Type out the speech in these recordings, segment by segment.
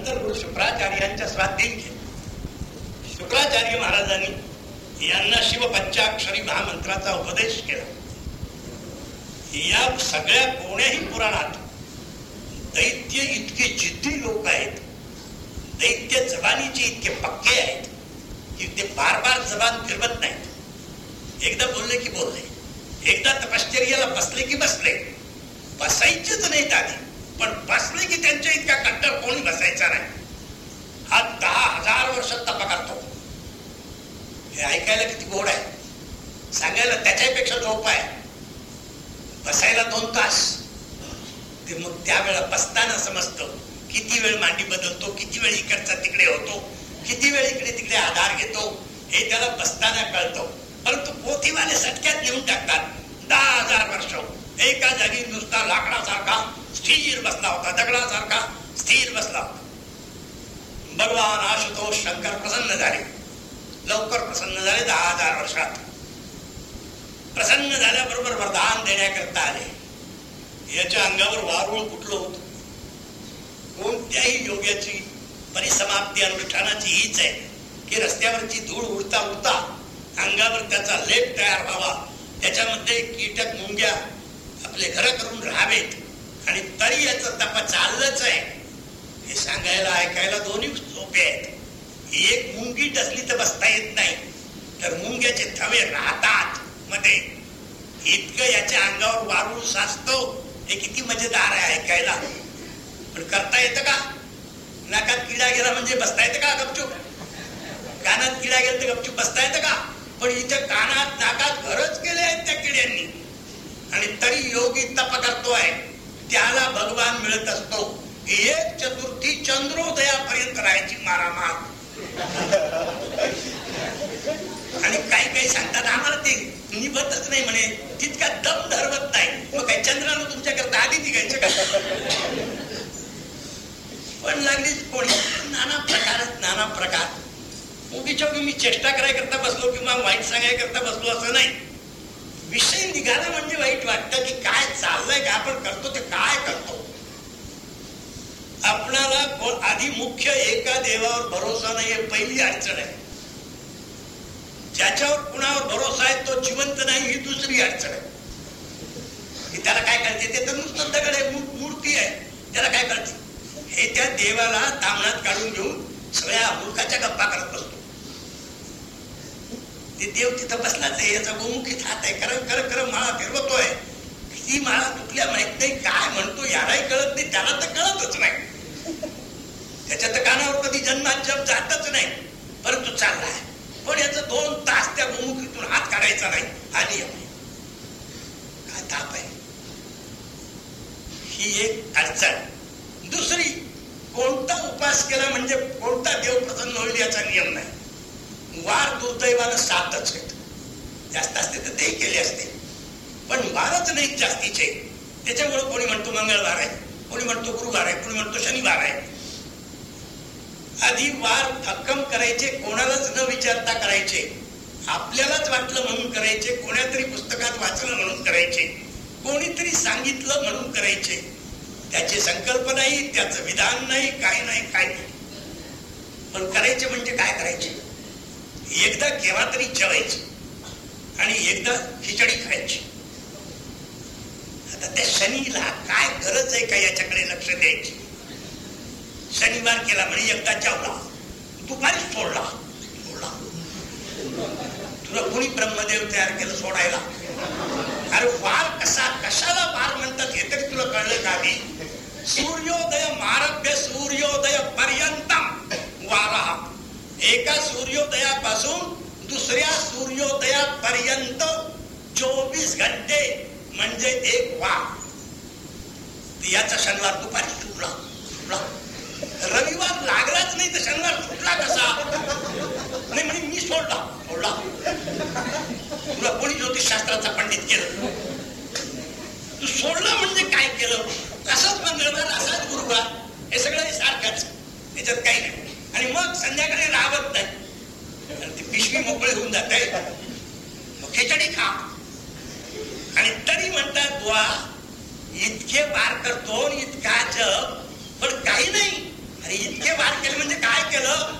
नंतर गुरु शुक्राचार्यांच्या स्वाधीन केले. शुक्राचार्य महाराजांनी यांना शिव पंचाक्षरी महामंत्राचा उपदेश केला. या सगळ्या कोण्याही पुराणात दैत्य इतके जिद्दी लोक आहेत दैत्य जबानीचे इतके पक्के आहेत की ते बार बार जबान फिरवत नाहीत. एकदा बोलले की बोलले एकदा तपश्चर्याला बसले की बसले बसायचेच नाहीत आधी. पण बसले की त्यांच्या इतक्या कट्टर कोणी बसायचा नाही. हा दहा हजार वर्ष तपा करतो. हे ऐकायला किती गोड आहे. सांगायला त्याच्यापेक्षा झोप आहे. बसायला दोन तास. ते मग त्यावेळेला बसताना समजतं किती वेळ मांडी बदलतो किती वेळ इकडचा तिकडे होतो किती वेळ इकडे तिकडे आधार घेतो हे त्याला बसताना कळतो. परंतु पोथीवाले सटक्यात घेऊन टाकतात. दहा हजार वर्ष. एका जागी नुसता लाकडासारखा स्थिर बसला होता दगडासारखा स्थिर बसला होता. भगवान आशुतोष शंकर प्रसन्न झाले. लवकर प्रसन्न झाले दहा हजार वर्षात. प्रसन्न झाल्याबरोबर वरदान देण्याकरता आले. याच्या अंगावर वारुळ कुठलं होत. कोणत्याही योग्याची परिसमाप्ती अनुष्ठानाची हीच आहे की रस्त्यावरची धूळ उडता उडता अंगावर त्याचा लेप तयार व्हावा. त्याच्यामध्ये कीटक मुंग्या आपले घर करून राहावेत. आणि तरी याच तपा चाललंच आहे. हे सांगायला ऐकायला दोन्ही सोपे आहेत. एक मुंगी डसली तर बसता येत नाही. तर मुंग्याचे थवे राहतात मध्ये. इतकं याच्या अंगावर वारूळ साचतो हे किती मजेदार आहे ऐकायला. पण करता येतं का? नाकात किडा गेला म्हणजे बसता येतं का गपचूप? कानात किडा गेला तर गपचूप बसता येतं का? पण इथे कानात नाकात घरच केले आहेत त्या किड्यांनी. आणि तरी योगी तप करतोय. त्याला भगवान मिळत असतो. एक चतुर्थी चंद्रोदयापर्यंत राहायची मारामार. आणि काही काही सांगतात आम्हाला ते निभतच नाही म्हणे. तितका दम धरवत नाही. मग काही चंद्रानं तुमच्याकरता आधी निघायचं का? पण लागली कोणी? नाना प्रकार नाना प्रकार. उगीच्या मी चेष्टा कराय करता बसलो किंवा वाईट सांगाय करता बसलो असं नाही. विषय निघाला म्हणजे वाईट वाटतं की काय चाललंय का आपण करतो ते काय करतो? आपणाला आधी मुख्य एका देवावर भरोसा नाही पहिली अडचण आहे. ज्याच्यावर कुणावर भरोसा आहे तो जिवंत नाही ही दुसरी अडचण आहे. त्याला काय करते? ते तर नुसतं दगड आहे मूर्ती आहे. त्याला काय करते? हे त्या देवाला तामणात काढून घेऊन सगळ्या मूर्खाच्या गप्पा करत बसतो. ते देव तिथं बसलाच आहे याचा गोमुखीत हात आहे. खरं खरं खरं माळा फिरवतोय. ही माळा तुटल्या माहीत नाही काय म्हणतो यालाही कळत नाही त्याला तर कळतच नाही. त्याच्या तर कानावर कधी जन्मात जप जातच नाही. परंतु चाललाय. पण याचा दोन तास त्या गोमुखीतून हात काढायचा नाही. आणि काय ताप आहे. ही एक अडचण. दुसरी कोणता उपास केला म्हणजे कोणता देव प्रसन्न होईल याचा नियम नाही. वार दुर्दैवानं सातच आहेत. जास्त असते तर ते केले असते. पण वारच नाहीत जास्तीचे. त्याच्यामुळे कोणी म्हणतो मंगळवार आहे कोणी म्हणतो गुरुवार आहे कोणी म्हणतो शनिवार आहे. आधी वार भक्कम करायचे कोणालाच न विचारता करायचे. आपल्यालाच वाटलं म्हणून करायचे कोण्यातरी पुस्तकात वाचलं म्हणून करायचे. कोणीतरी सांगितलं म्हणून करायचे. त्याची संकल्प नाही त्याचं विधान नाही काय नाही काय नाही. पण करायचे म्हणजे काय करायचे? एकदा केव्हा तरी जेवायचे. आणि एकदा खिचडी खायची. आता त्या शनीला काय गरज आहे का याच्याकडे लक्ष द्यायची? शनिवार केला म्हणजे एकदा जेवला. दुपारी सोडला. सोडला. तुला कोणी ब्रह्मदेव तयार केलं सोडायला? अरे वार कसा कशाला वार म्हणतात हे तरी तुला कळलं का आधी? सूर्योदय मारभ्य सूर्योदय पर्यंत वारा. एका सूर्योदयापासून दुसऱ्या सूर्योदयापर्यंत चोवीस घंटे म्हणजे एक वाघ. याचा शनिवार दुपारी सुटला तुटला. रविवार लागलाच नाही तर शनिवार तुटला कसा? नाही म्हणजे मी सोडला. सोडला. तुला कोणी ज्योतिषशास्त्राचा पंडित केलं? तू सोडलं म्हणजे काय केलं? असाच मंगळवार असाच गुरुवार. हे सगळं सारखंच. त्याच्यात काही नाही. आणि मग संध्याकाळी राहत नाही ती पिशवी मोकळी होऊन जाते. मग खिचडी खा. आणि तरी म्हणतात बुवा इतके वार करतो इतका जप पण काही नाही. अरे इतके वार केले म्हणजे काय केलं?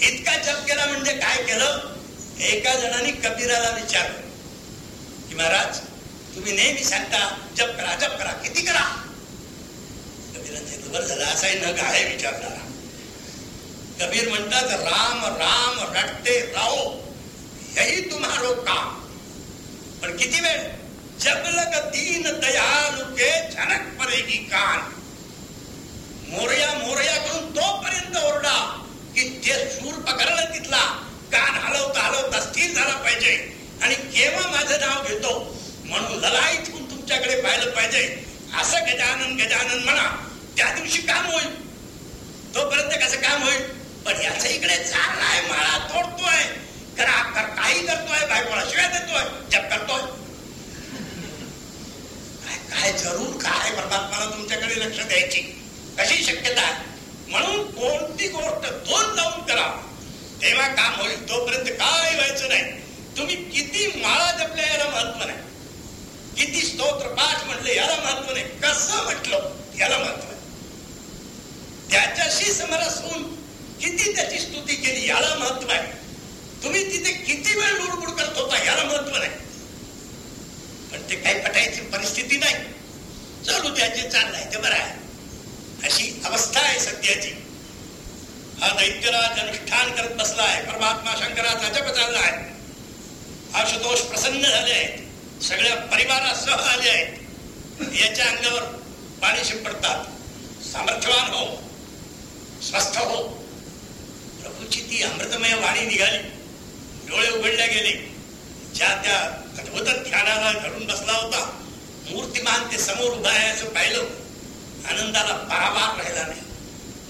इतका जप केला म्हणजे काय केलं? एका जणांनी कबीराला विचारलं कि महाराज तुम्ही नेहमी सांगता जप करा जप करा किती करा? कबीरांचे बरं झाला असाही न गाळे विचारणारा. कबीर म्हणतात राम राम रटते राहो. यही तुम्हारो काम। पण किती वेळ? जगलग दीन दयालु के झनक पडेगी कान। मोरया मोरया करून तोपर्यंत ओरडा की जे सूर पकडलं तिथला कान हलवता हलवता स्थिर झाला पाहिजे आणि केव्हा माझं नाव घेतो? म्हणून ललाईत ठेवून तुमच्याकडे पाहिलं पाहिजे. असं गजानन गजानन म्हणा त्या दिवशी काम होईल. तोपर्यंत कसं काम होईल? पण याच्या इकडे चाललाय माळा तोडतोय. करा कर काही करतोय बायकोला शिवाय देतोय जप करतोय. काय काय जरूर काय परमात्माला तुमच्याकडे लक्ष द्यायची? कशी शक्यता आहे? म्हणून कोणती गोष्ट दोन लावून करा. तेव्हा काम होईल तोपर्यंत काय व्हायचं नाही. तुम्ही किती माळा जपल्या याला महत्त्व नाही. किती स्तोत्र पाठ म्हटले याला महत्त्व नाही. कसं म्हटलं याला महत्त्व आहे त्याच्याशी समरस होऊन किती त्याची स्तुती केली याला महत्त्व आहे? तुम्ही तिथे किती वेळ लुडबुड करत होता याला महत्त्व नाही. पण ते काही पटायची परिस्थिती नाही. चलू त्याचे चाललंय ते बरं आहे. अशी अवस्था आहे सध्याची. हा दैत्यराज अनुष्ठान करत बसलाय परमात्मा शंकराचा जप आहे आशुतोष प्रसन्न झाले आहेत. सगळ्या परिवारासह आले आहेत. याच्या अंगावर पाणी शिंपडतात. सामर्थ्यवान हो. स्वस्थ हो. प्रभूची ती अमृतमय वाणी निघाली. डोळे उघडल्या गेले. ज्या त्या अद्भुत ध्यानाला धरून बसला होता मूर्तिमान ते समोर उभा आहे असं पाहिलं. आनंदाला पारावार राहिला नाही.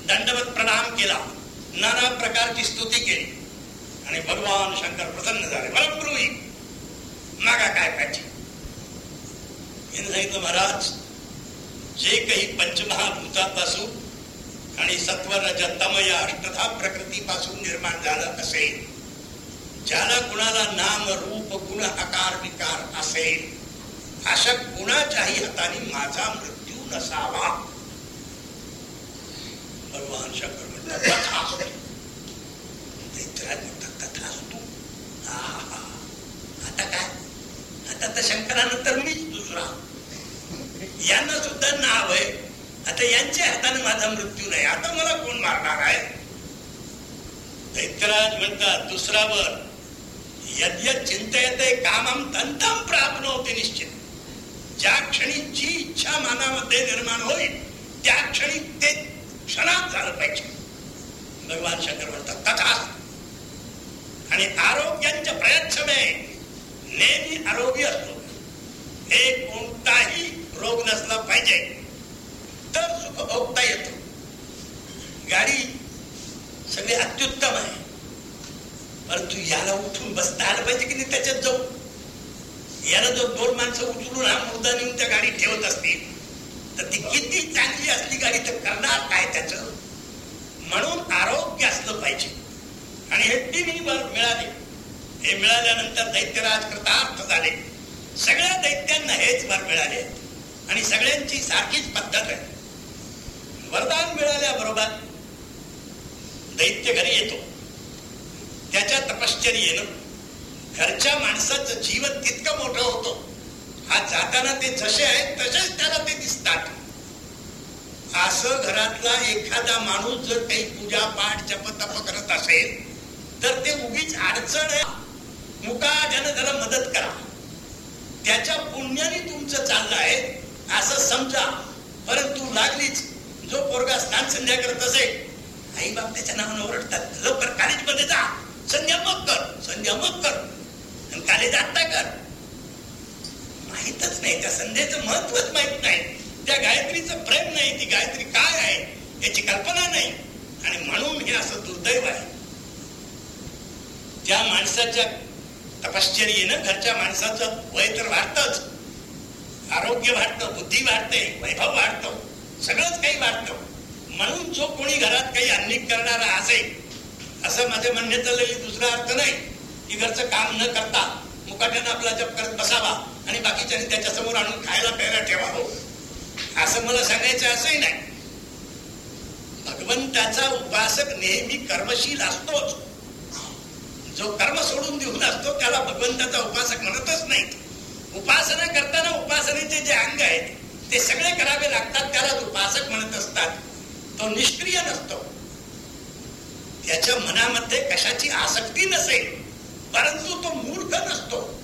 दंडवत प्रणाम केला. नाना प्रकारची स्तुती केली. आणि भगवान शंकर प्रसन्न झाले. परमगृही मागा काय पाहिजे? सांगितलं महाराज जे काही पंचमहाभूतापासून आणि सत्व रजतम या अष्टधा प्रकृतीपासून निर्माण झालं असेल. ज्याला कुणाला नाम रूप गुण आकार विकार असेल अशा कुणाच्याही हाताने माझा मृत्यू नसावा. भगवान शंकर म्हणतात कथा म्हणतात कथा असतो. आता काय? आता तर शंकरानंतर मीच दुसरा. यांना सुद्धा नाव आहे. आता यांच्या हाताने माझा मृत्यू नाही. आता मला कोण मारणार आहे? दैत्यराज म्हणतात दुसरा वर यद्य चिंतयते कामम तंतम होते निश्चित. ज्या क्षणी जी इच्छा मनामध्ये निर्माण होईल त्या क्षणी ते क्षणात झालं पाहिजे. भगवान शंकर म्हणतात तथा आणि आरोग्यांच्या प्रयत्न नेहमी आरोग्य असतो. हे कोणताही रोग नसला पाहिजे. भोगता येतो. गाडी सगळी अत्युत्तम आहे. परंतु याला उठून बसता आलं पाहिजे की नाही त्याच्यात जाऊ याला जर दोन माणसं उचलून हा मुद्दा नेऊन त्या गाडी ठेवत असतील तर ती किती चांगली असली गाडी तर करणार काय त्याच? म्हणून आरोग्य असलं पाहिजे. आणि हे तिन्ही वर मिळाले. हे मिळाल्यानंतर दैत्यराज कृतार्थ झाले. सगळ्या दैत्यांना हेच वर मिळाले. आणि सगळ्यांची सारखीच पद्धत आहे. वरदान मिळाल्याबरोबर दैत्य घरी येतो. त्याच्या तपश्चर्येनं घरच्या माणसाचं जीवन तितकं मोठं होतं. हा जाताना ते जसे आहेत तसेच त्याला ते दिसतात. असं घरातला एखादा माणूस जर काही पूजा पाठ जप तप करत असेल तर ते उगीच अडचण मुका ज्यानं त्याला मदत करा. त्याच्या पुण्याने तुमचं चाललं आहे असं समजा. परंतु लागलीच जो पोरगा स्नान संध्या करत असेल आई बाप त्याच्या नावानं ओरडतात. लवकर कॉलेजमध्ये जा. संध्या मग कर संध्या मग कर. आणि कॉलेज आता कर. माहीतच नाही त्या संध्याचं महत्वच माहीत नाही. त्या गायत्रीचं प्रेम नाही ती गायत्री काय आहे याची कल्पना नाही. आणि म्हणून हे असं दुर्दैव आहे. त्या माणसाच्या तपश्चर्येनं घरच्या माणसाचं वय तर वाढतच. आरोग्य वाढतं बुद्धी वाढते वैभव वाढतो. सगळंच काही वाटतं. म्हणून जो कोणी घरात काही अन्निक करणारा असेल असं माझ्या म्हणण्याचा दुसरा अर्थ नाही की घरचं काम न करता मुकाट्यानं आपला जप करत बसावा आणि बाकीच्यांनी त्याच्यासमोर आणून खायला प्यायला ठेवावं. असं मला सांगायचं असंही नाही. भगवंताचा उपासक नेहमी कर्मशील असतोच. जो कर्म सोडून देऊन असतो त्याला भगवंताचा उपासक म्हणतच नाही. उपासना करताना उपासनेचे जे अंग आहेत ते सगळे करावे लागतात त्याला उपासक म्हणत असतात तो निष्क्रिय नसतो. त्याच्या मनामध्ये कशाची आसक्ती नसेल परंतु तो मूर्ख नसतो.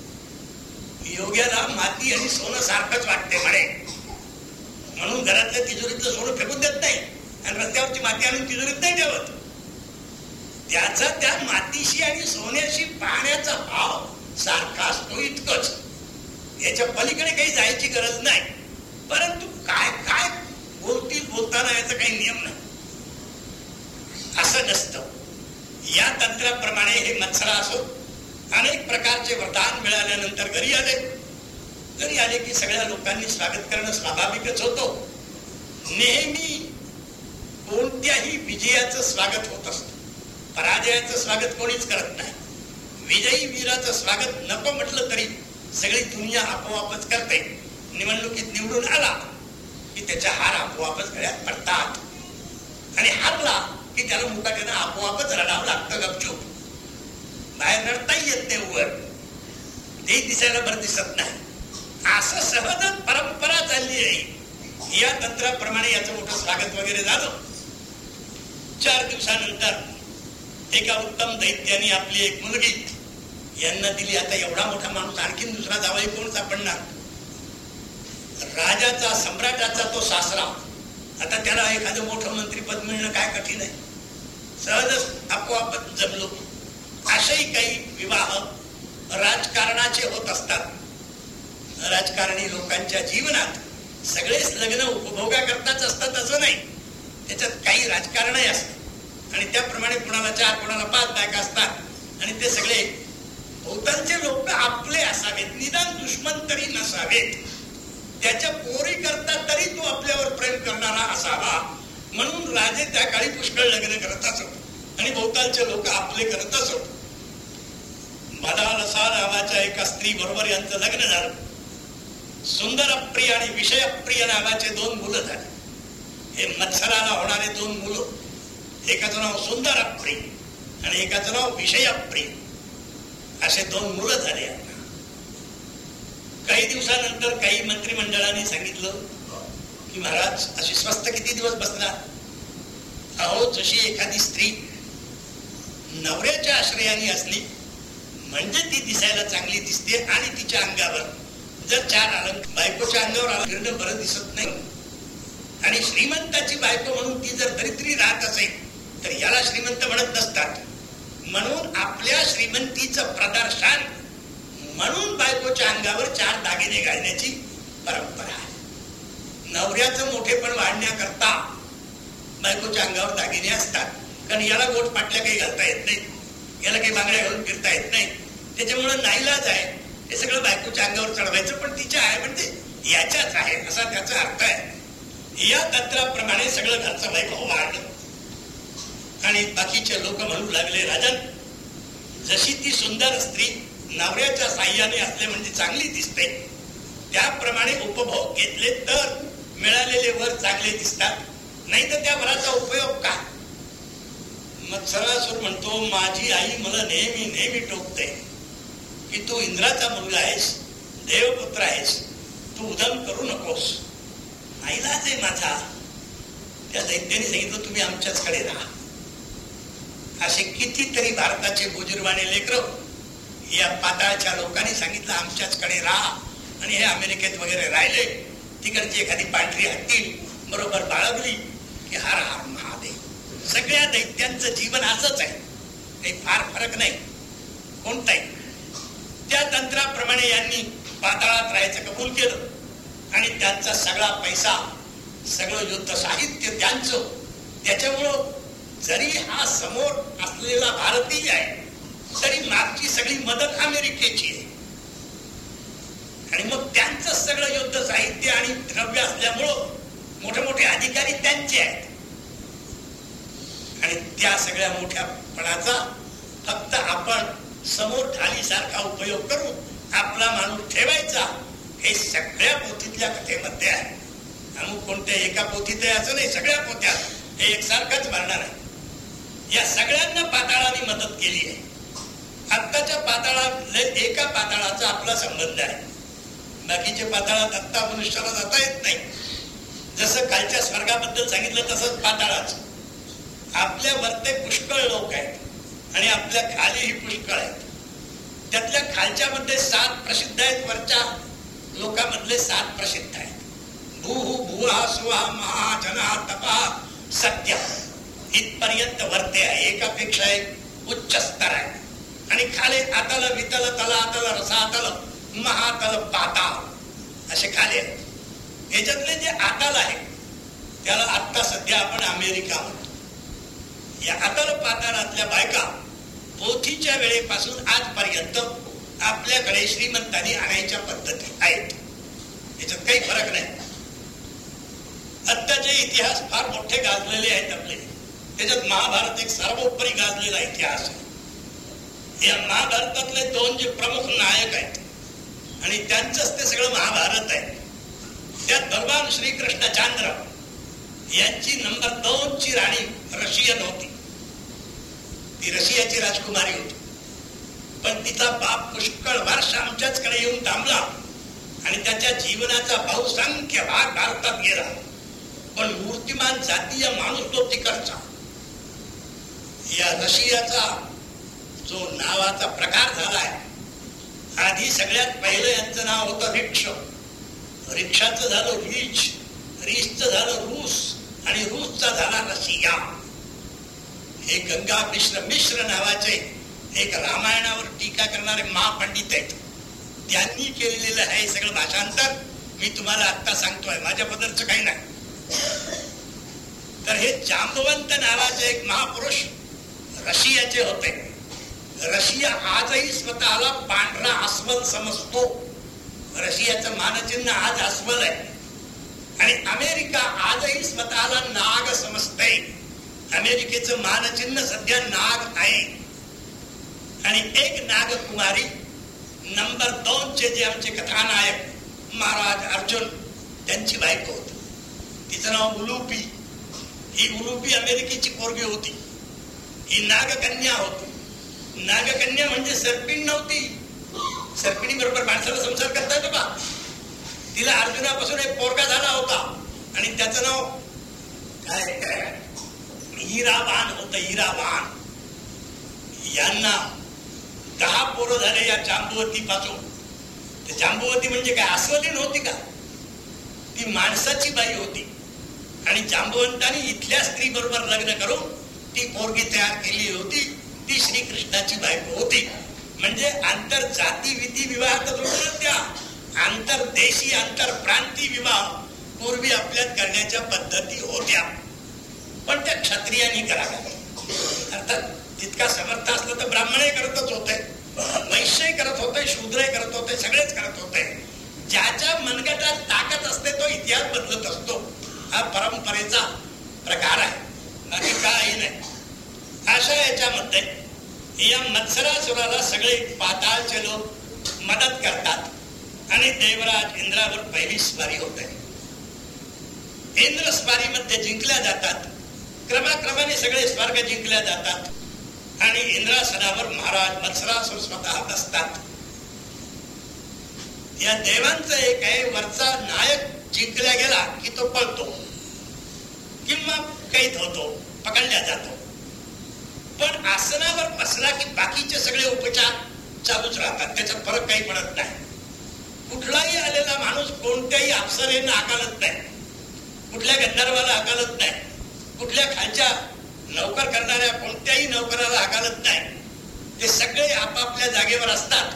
योग्याला माती आणि सोनं सारखंच वाटते म्हणे. म्हणून घरातल्या तिजोरीतलं सोनं फेकून देत नाही आणि रस्त्यावरची माती आणून तिजोरीत नाही ठेवत. त्याचा त्या मातीशी आणि सोन्याशी पाहण्याचा भाव सारखा असतो इतकंच. याच्या पलीकडे काही जायची गरज नाही. परंतु काय काय बोलतील बोलताना याचा काही नियम नाही. असं नसतं. या तंत्राप्रमाणे हे मत्सरा असो अनेक प्रकारचे वरदान मिळाल्यानंतर घरी आले. घरी आले की सगळ्या लोकांनी स्वागत करणं स्वाभाविकच होतो. नेहमी कोणत्याही विजयाचं स्वागत होत असत. पराजयाचं स्वागत कोणीच करत नाही. विजयी वीराचं स्वागत नको म्हटलं तरी सगळी दुनिया आपोआपच करते. निवडणुकीत निवडून आला की त्याच्या हार आपोआपच गळ्यात पडतात. आणि हारला की त्याला मुकाट्यानं आपोआपच रडावं लागतं गपचूप. बाहेर रडताही येत नाही वर. ते दिसायला बरं दिसत नाही. असं सहजच परंपरा चालली आहे. या तंत्राप्रमाणे याचं मोठं स्वागत वगैरे झालं. चार दिवसानंतर एका उत्तम दैत्याने आपली एक मुलगी यांना दिली. आता एवढा मोठा माणूस आणखीन दुसरा जावाई कोण सापडणार? राजाचा सम्राटाचा तो सासरा. आता त्याला एखादं मोठं मंत्रीपद मिळणं काय कठीण आहे? सहजच आपोआप जमलो. असेही काही विवाह राजकारणाचे होत असतात. राजकारणी लोकांच्या जीवनात सगळेच लग्न उपभोगा करताच असतात असं नाही. त्याच्यात काही राजकारणही असतात. आणि त्याप्रमाणे कुणाला चार कुणाला पाच बायका असतात. आणि ते सगळे बहुतांचे लोक आपले असावेत. निदान दुश्मन तरी नसावेत. त्याच्या पोरी करता तरी तो आपल्यावर प्रेम करणारा असावा. म्हणून राजे त्या काळी पुष्कळ लग्न करत असत. आणि भोवतालचे लोक आपले करत असत. मदालसा नावाच्या एका स्त्री बरोबर यांचं लग्न झालं. सुंदर अप्रिय आणि विषयप्रिय नावाचे दोन मुलं झाले. हे मत्सराला होणारे दोन मुलं. एकाचं नाव सुंदर अप्रिय आणि एकाचं नाव विषयप्रिय. असे दोन मुलं झाले. काही दिवसानंतर काही मंत्रिमंडळाने सांगितलं की महाराज अशी स्वस्त किती दिवस बसणार? अहो जशी एखादी स्त्री नवऱ्याच्या आश्रयाने असली म्हणजे ती दिसायला चांगली दिसते आणि तिच्या अंगावर जर चार अलंक बायकोच्या अंगावर आलं फिरणं बरं दिसत नाही. आणि श्रीमंताची बायको म्हणून ती जर दरिद्री राहत असेल तर याला श्रीमंत म्हणत नसतात. म्हणून आपल्या श्रीमंतीचं प्रदर्शन म्हणून बायकोच्या अंगावर चार दागिने घालण्याची परंपरा आहे. नवऱ्याचं मोठेपण वाढण्याकरता बायकोच्या अंगावर दागिने असतात. कारण याला गोट पाटल्या काही घालता येत नाही. याला काही बांगड्या घालून फिरता येत नाही. त्याच्यामुळे नाईलाज आहे. हे सगळं बायकोच्या अंगावर चढवायचं पण तिच्या आहे म्हणजे याच्याच आहे असा त्याचा अर्थ आहे. या तंत्राप्रमाणे सगळं घरचं वैभव वाढलं. आणि बाकीचे लोक म्हणू लागले राजन जशी ती सुंदर स्त्री नवऱ्याच्या साह्याने असले म्हणजे चांगली दिसते. त्याप्रमाणे उपभोग घेतले तर मिळालेले वर चांगले दिसतात. नाही तर त्या वराचा उपयोग का? मग सरासूर म्हणतो माझी आई मला नेहमी नेहमी टोकते की तू इंद्राचा मुलगा आहेस देवपुत्र आहेस. तू उदम करू नकोस. आईलाच आहे माझा. त्या दैत्याने सांगितलं तुम्ही आमच्याचकडे राहा. असे कितीतरी भारताचे बुजुर्वाने लेकर या पाताळच्या लोकांनी सांगितलं आमच्याचकडे राहा. आणि हे अमेरिकेत वगैरे राहिले. तिकडची एखादी पांढरी हत्ती बरोबर बाळगली की हार हर महादेव. सगळ्या दैत्यांचं जीवन असंच आहे. काही फार फरक नाही. कोणताही. त्या तंत्राप्रमाणे यांनी पाताळात राहायचं कबूल केलं. आणि त्यांचा सगळा पैसा सगळं युद्ध साहित्य त्यांचं. त्याच्यामुळं जरी हा समोर असलेला भारतीय आहे तरी मागची सगळी मदत अमेरिकेची आहे. आणि मग त्यांचं सगळं युद्ध साहित्य आणि द्रव्य असल्यामुळं मोठे मोठे अधिकारी त्यांचे आहेत. आणि त्या सगळ्या मोठ्या पणाचा फक्त आपण समोर ढालीसारखा उपयोग करून आपला माणूस ठेवायचा हे सगळ्या पोथीतल्या कथेमध्ये आहे. अमुक कोणत्या एका पोथीत आहे असं नाही सगळ्या पोथ्यात हे एकसारखंच भरणार आहे. या सगळ्यांना पाताळाने मदत केली आहे. आत्ताच्या पाताळात एका पाताळाचा आपला संबंध आहे. बाकीच्या पाताळात आत्ता मनुष्याला जाता येत नाही. जसं कालच्या स्वर्गाबद्दल सांगितलं तसंच पाताळाच. आपल्या वरते पुष्कळ लोक आहेत आणि आपल्या खालीही पुष्कळ आहेत. त्यातल्या खालच्या मध्ये सात प्रसिद्ध आहेत वरच्या लोकांमधले सात प्रसिद्ध आहेत. भूहू भुवा सुहा महा जना तपा सत्य. इथपर्यंत वरते आहे एकापेक्षा एक उच्च स्तर आहे. आणि खाली आतल वितल तल आतल रसातल महातल पाता असे खाली आहेत. याच्यातले जे आताल आहे त्याला आता सध्या आपण अमेरिका म्हणतो. या आतल पाताळातल्या बायका पोथीच्या वेळेपासून आजपर्यंत आपल्याकडे श्रीमंतांनी आणायच्या पद्धती आहेत. याच्यात काही फरक नाही. आत्ताचे इतिहास फार मोठे गाजलेले आहेत आपले. त्याच्यात महाभारत एक सर्वोपरी गाजलेला इतिहास आहे. या महाभारतातले दोन जे प्रमुख नायक आहेत आणि त्यांचंच ते सगळं महाभारत आहे. त्यात भगवान श्रीकृष्णचंद्र यांची नंबर दोन ची राणी रशियन होती. ती रशियाची राजकुमारी होती. पण तिचा बाप पुष्कळ वर्ष आमच्याचकडे येऊन थांबला आणि त्याच्या जीवनाचा बहुसंख्य भाग भारतात गेला. पण मूर्तिमान जातीय माणूस तो तिकडचा. या रशियाचा जो नावाचा प्रकार झालाय आधी सगळ्यात पहिलं यांचं नाव होतं रिक्ष. रिक्षाचं झालं रिच रिचचं झालं रूस आणि रूसचा झाला रसिया. हे गंगा मिश्र मिश्र नावाचे एक रामायणावर टीका करणारे महापंडित आहेत. त्यांनी केलेलं आहे सगळं भाषांतर. मी तुम्हाला आत्ता सांगतोय माझ्या बद्दलच काही नाही. तर हे जांबवंत नावाचे एक महापुरुष रशियाचे होते. रशिया आजही स्वतःला पांढरा अस्वल समजतो. रशियाचं मानचिन्ह आज अस्वल आहे. आणि अमेरिका आजही स्वतःला नाग समजते अमेरिकेचं मानचिन्ह सध्या नाग आहे. आणि एक नागकुमारी नंबर दोन चे जे आमचे कथानायक महाराज अर्जुन त्यांची बायको होती. तिचं नाव उलुपी. ही उलुपी अमेरिकेची पोरगी होती. ही नागकन्या होती. नागकन्या म्हणजे सर्पिण नव्हती. सर्पिणी बरोबर माणसाला संसार करता येतो का तिला अर्जुनापासून एक पोरगा झाला होता. आणि त्याचं नाव काय हिराबान होत हिराबान. यांना दहा पोरं झाले या जांबुवती पासून. जांबुवती म्हणजे काय? अस्वली नव्हती का? ती माणसाची बाई होती. आणि जांबवंतांनी इथल्या स्त्री बरोबर लग्न करून ती पोरगी तयार केली होती. ती श्रीकृष्णाची बायको होती. म्हणजे आंतर जाती विधी विवाह तर त्या आंतरदेशी प्रांती विवाह पूर्वी आपल्यात करण्याच्या पद्धती होत्या. पण त्या क्षत्रियांनी कराव्या. अर्थात तितका समर्थ असलं तर ब्राह्मणही करतच होते. वैश्य करत होते शूद्र करत होते सगळेच करत होते. ज्याच्या मनगटात ताकद असते तो इतिहास बदलत असतो. हा परंपरेचा प्रकार आहे. बाकी काही नाही. अशा याच्यामध्ये या मत्सरासुराला सगळे पाताळचे लोक मदत करतात आणि देवराज इंद्रावर पहिली स्वारी होते. इंद्र स्वारीमध्ये जिंकल्या जातात. क्रमाक्रमाने सगळे स्वर्ग जिंकल्या जातात. आणि इंद्रासनावर महाराज मत्सरासुर स्वतः बसतात या देवांचं एक आहे वरचा नायक जिंकल्या गेला की तो पळतो. किंवा कैद होतो पकडल्या जातो. पण आसनावर बसला की बाकीचे सगळे उपचार चालूच राहतात. त्याचा फरक काही पडत नाही. कुठलाही आलेला माणूस कोणत्याही अप्सरेनं आकारत नाही. कुठल्या गंधर्वाला आकारत नाही. कुठल्या खालच्या नौकर करणाऱ्या कोणत्याही नौकराला आकारत नाही. ते सगळे आपापल्या जागेवर असतात.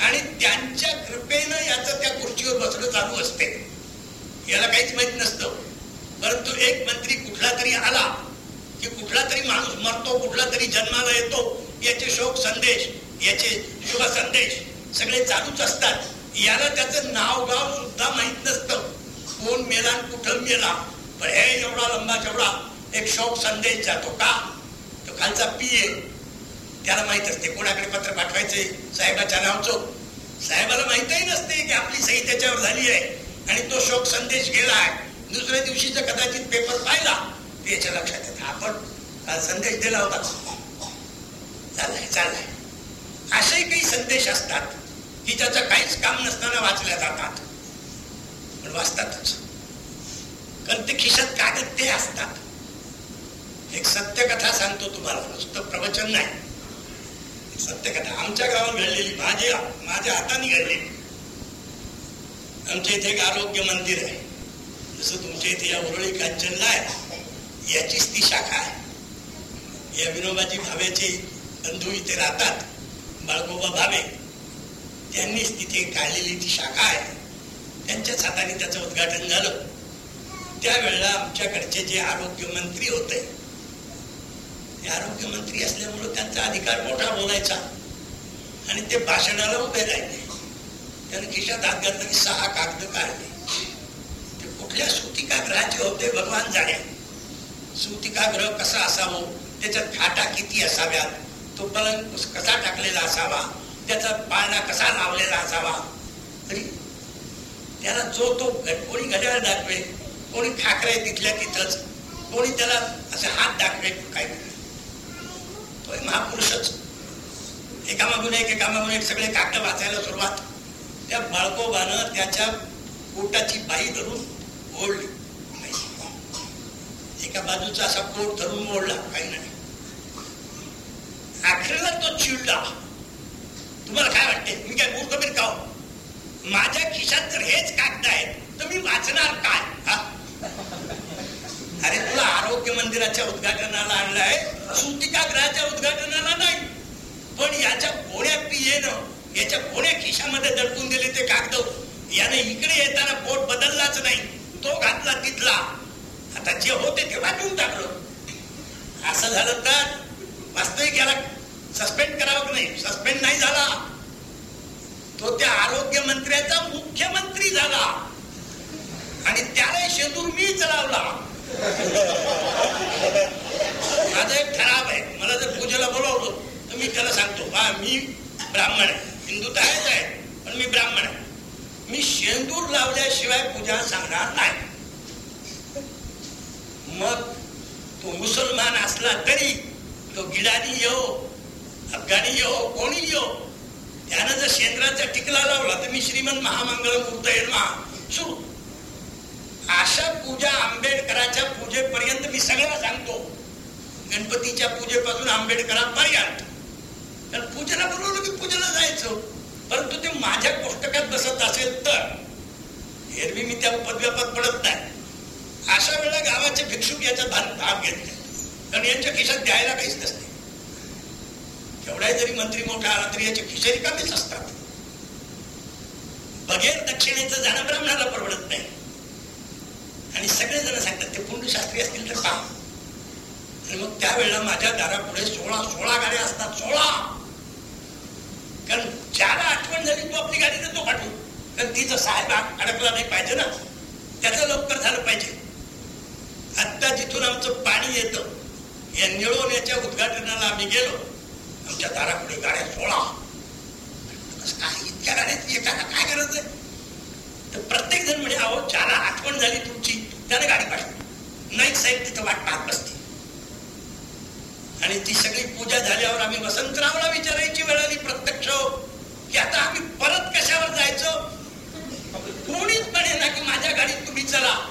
आणि त्यांच्या कृपेनं याचं त्या खुर्चीवर बसणं चालू असते. याला काहीच माहीत नसतं. परंतु एक मंत्री कुठला तरी आला. की कुठला तरी माणूस मरतो कुठला तरी जन्माला येतो याचे शोक संदेश याचे शुभ संदेश सगळे चालूच असतात. याला त्याचं नाव गाव सुद्धा माहीत नसतं. कोण मेला कुठं मेला? पण हे एवढा लंबा जेवढा एक शोक संदेश जातो का? तो खालचा पी त्याला माहीत असते कोणाकडे पत्र पाठवायचे साहेबाच्या नावचं. साहेबाला माहितही नसते की आपली सही त्याच्यावर झाली आहे. आणि तो शोक संदेश गेला आहे दुसऱ्या दिवशीचा कदाचित पेपर पाहिला त्याच्या लक्षात येत. आपण संदेश दिला होता. चाललाय चाललाय. असे काही संदेश असतात की त्याचं काहीच काम नसताना वाचल्या जातात. पण वाचतातच. कारण ते खिशात कागद ते असतात. एक सत्यकथा सांगतो तुम्हाला. नुसतं प्रवचन नाही. सत्यकथा. आमच्या गावात घडलेली माझ्या माझ्या हाताने घडलेली आमच्या इथे एक आरोग्य मंदिर आहे. जसं तुमच्या इथे या उरळी कांचनला आहे. याचीच ती शाखा आहे या विनोबाजी भावेचे बंधू इथे राहतात बाळगोबा भावे त्यांनीच तिथे काढलेली ती शाखा आहे त्यांच्याच हाताने त्याचं उद्घाटन झालं. त्यावेळेला आमच्याकडचे जे आरोग्य मंत्री होते ते आरोग्य मंत्री असल्यामुळं त्यांचा अधिकार मोठा बोलायचा आणि ते भाषणाला उभे राहिले. त्याने खिशात हात घातला की सहा कागद काढले. ते कुठल्या सुतिकाग्रहाचे होते भगवान जाणे. सुतिकाग्रह कसा असावं? त्याच्यात फाटा किती असाव्यात? तो पलंग कसा टाकलेला असावा? त्याचा पाळणा कसा लावलेला असावा? तरी त्याला जो तो कोणी घड्याळ दाखवे कोणी खाकरे तिथल्या तिथंच कोणी त्याला असे हात दाखवे काय तो महापुरुषच. एकामागून एक एकामागून एक सगळे कागद वाचायला सुरुवात. त्या बाळकोबानं त्याच्या पोटाची बाई धरून ओढली. एका बाजूचा असा पोट धरून मोडला काही नाही. अखेरला तो चिडला. तुम्हाला काय वाटते मी काय मूर्ख बीर का माझ्या खिशात जर हेच कागद आहेत. तर मी वाचणार काय? अरे तुला आरोग्य मंदिराच्या उद्घाटनाला आणलाय. सुतिकाग्रहाच्या उद्घाटनाला नाही. पण याच्या कोण्या पियेनं याच्या कोण्या खिशामध्ये दडकून दिले ते कागद. याने इकडे येताना पोट बदललाच नाही. तो घातला तिथला. आता जे होते ते वाटून टाकलं. असं झालं तर वास्तविक याला सस्पेंड करावं नाही? सस्पेंड नाही झाला. तो त्या आरोग्य मंत्र्याचा मुख्यमंत्री झाला. आणि त्याला शेतूर मी लावला. माझा एक ठराव आहे. मला जर पूजेला बोलावलं तर मी त्याला सांगतो बा मी ब्राह्मण आहे. हिंदू तर आहेच आहे पण मी ब्राह्मण आहे. मी शेंदूर लावल्याशिवाय पूजा सांगणार नाही. मग तो मुसलमान असला तरी तो गिडानी येऊ अफगाणी येऊ कोणी येऊ त्यानं जर शेंद्राचा टिकला लावला तर मी श्रीमंत महामंगल मूर्त महा सुरू अशा पूजा आंबेडकराच्या पूजेपर्यंत मी सगळ्यांना सांगतो. गणपतीच्या पूजेपासून आंबेडकरापर्यंत. कारण पूजेला बोलवलं की पूजेला जायचं. परंतु ते माझ्या कोष्टकात बसत असेल तर एरवी मी त्या पदव्यापात पडत नाही. अशा वेळेला गावाचे भिक्षुक याचा भाग घेतले. कारण यांच्या खिशात द्यायला काहीच नसते. केवढा जरी मंत्री मोठा आला तरी याचे खिशे रिकामेच असतात. बगैर दक्षिणेचं जाणं ब्राह्मणाला परवडत नाही. आणि सगळे जण सांगतात ते पुंडशास्त्री असतील तर का आणि मग त्यावेळेला माझ्या दारापुढे सोळा सोळा गाड्या असतात सोळा. कारण ज्याला आठवण झाली तो आपली गाडी देतो पाठवून. कारण तिचं साहेब अडकला नाही पाहिजे ना. त्याचं लवकर झालं पाहिजे. आत्ता जिथून आमचं पाणी येतं या निळवण्याच्या उद्घाटनाला आम्ही गेलो. आमच्या दारापुढे गाड्या सोळा. काय इतक्या गाड्यात एकाला काय गरज आहे? तर प्रत्येक जण म्हणजे अहो ज्याला आठवण झाली तुमची. त्याने गाडी पाठवली. नाईक साहेब तिथं वाट पाहत बसते. आणि ती सगळी पूजा झाल्यावर आम्ही वसंतरावला विचारायची वेळ आली प्रत्यक्ष. की आता आम्ही परत कशावर जायचं? कोणीच म्हणे ना की माझ्या गाडीत तुम्ही चला.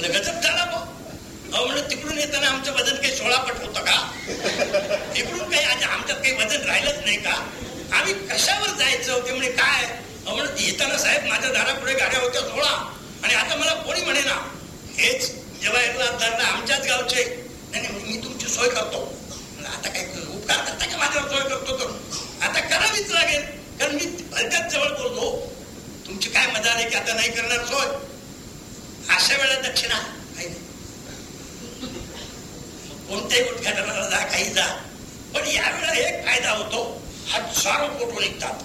गजब झाला अहो म्हणून तिकडून येताना आमचं वजन काही सोळा पट होतं का? तिकडून काही आज आमच्यात काही वजन राहिलंच नाही का? आम्ही कशावर जायचं? ते म्हणे काय? म्हणत येताना साहेब माझ्या दारापुढे गाड्या होत्या सोळा आणि आता मला कोणी म्हणे ना हेच जेव्हा धरणं आमच्याच गावचे नाही मी तुमची सोय करतो. आता काय उपकार करता का माझ्यावर सोय करतो तर? आता करावीच लागेल कारण मी भलत्याच जवळ बोलतो तुमची काय मजा आली की आता नाही करणार सोय? अशा वेळेला दक्षिणा. काही कोणत्याही उद्घाटनाला जा काही जा. पण यावेळेला एक फायदा होतो. हजारो फोटो निघतात.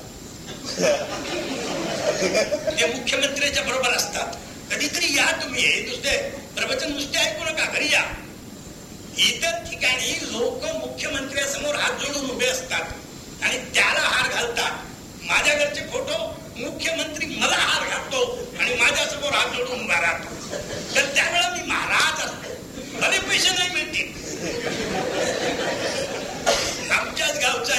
ते मुख्यमंत्र्यांच्या बरोबर असतात. कधीतरी या तुम्ही. नुसते प्रवचन नुसते ऐकू नका. घरी या. इतर ठिकाणी लोक मुख्यमंत्र्यासमोर हात जोडून उभे असतात. आणि त्याला हार घालतात. माझ्या घरचे फोटो मुख्यमंत्री मला हार घालतो आणि माझ्यासमोर हात जोडून उभा राहतो. तर त्यावेळेला मी महाराज असतो. भले पैसे नाही मिळतील. आमच्याच गावचा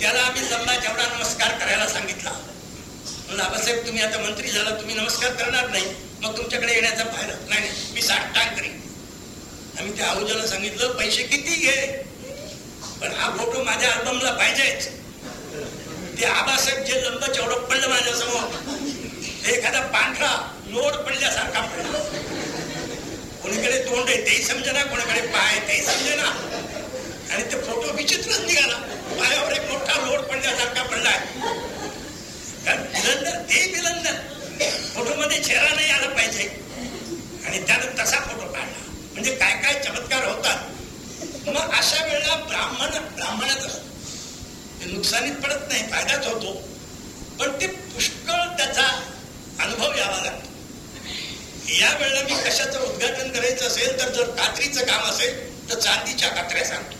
त्याला आम्ही जमला जेवढा नमस्कार करायला सांगितला. म्हणजे आबासाहेब तुम्ही आता मंत्री झाला तुम्ही नमस्कार करणार नाही. मग तुमच्याकडे येण्याचा फायदा नाही. मी साठ टाक करीन. आम्ही त्या आहुजाला सांगितलं पैसे किती घे. पण हा फोटो माझ्या अल्बमला पाहिजेच. ते आबासाहेब जे लंब जेवढं पडलं माझ्यासमोर एखादा पांढरा लोड पडल्यासारखा पडला. कोणीकडे तोंड आहे तेही समजे ना कोणाकडे पाय तेही समजे ना आणि ते फोटो विचित्रच निघाला. पायावर एक मोठा लोड पडल्यासारखा पडलाय कारण बिलंदर ते बिलंदर फोटो मध्ये चेहरा नाही आला पाहिजे. आणि त्यानं तसा फोटो काढला. म्हणजे काय काय चमत्कार होतात. मग अशा वेळेला ब्राह्मण ब्राह्मणच असतो. नुकसानीत पडत नाही फायदाच होतो. पण ते पुष्कळ त्याचा अनुभव यावा लागतो. या वेळेला मी कशाचं उद्घाटन करायचं असेल तर जर कात्रीचं काम असेल तर चांदीच्या कात्र्या सांगतो.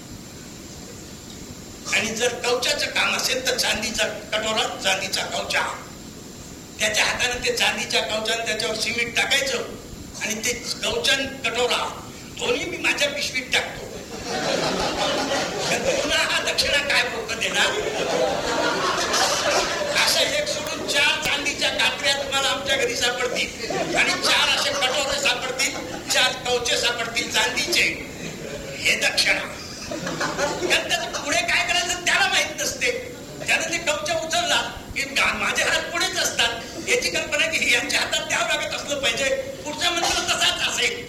आणि जर कवचाचं काम असेल तर चांदीचा कटोरा चांदीचा कवचा. त्याच्या हाताने ते चांदीच्या कवचाने त्याच्यावर सिमेंट टाकायचं आणि ते कवचन कटोरा दोन्ही मी माझ्या पिशवीत टाकतो. पुन्हा हा दक्षिणा काय लोक देणार? असं एक सोडून चार चांदीच्या कात्र्या तुम्हाला आमच्या घरी सापडतील आणि चार असे कटोरे सापडतील चार कवचे सापडतील चांदीचे. हे दक्षिणा. पुढे काय करायचं त्याला माहीत नसते. त्यानं ते कवच उचलला की माझे हात पुढेच असतात. याची कल्पना की यांच्या हातात द्यावं लागत असलं पाहिजे. पुढचा मंत्र तसाच असेल.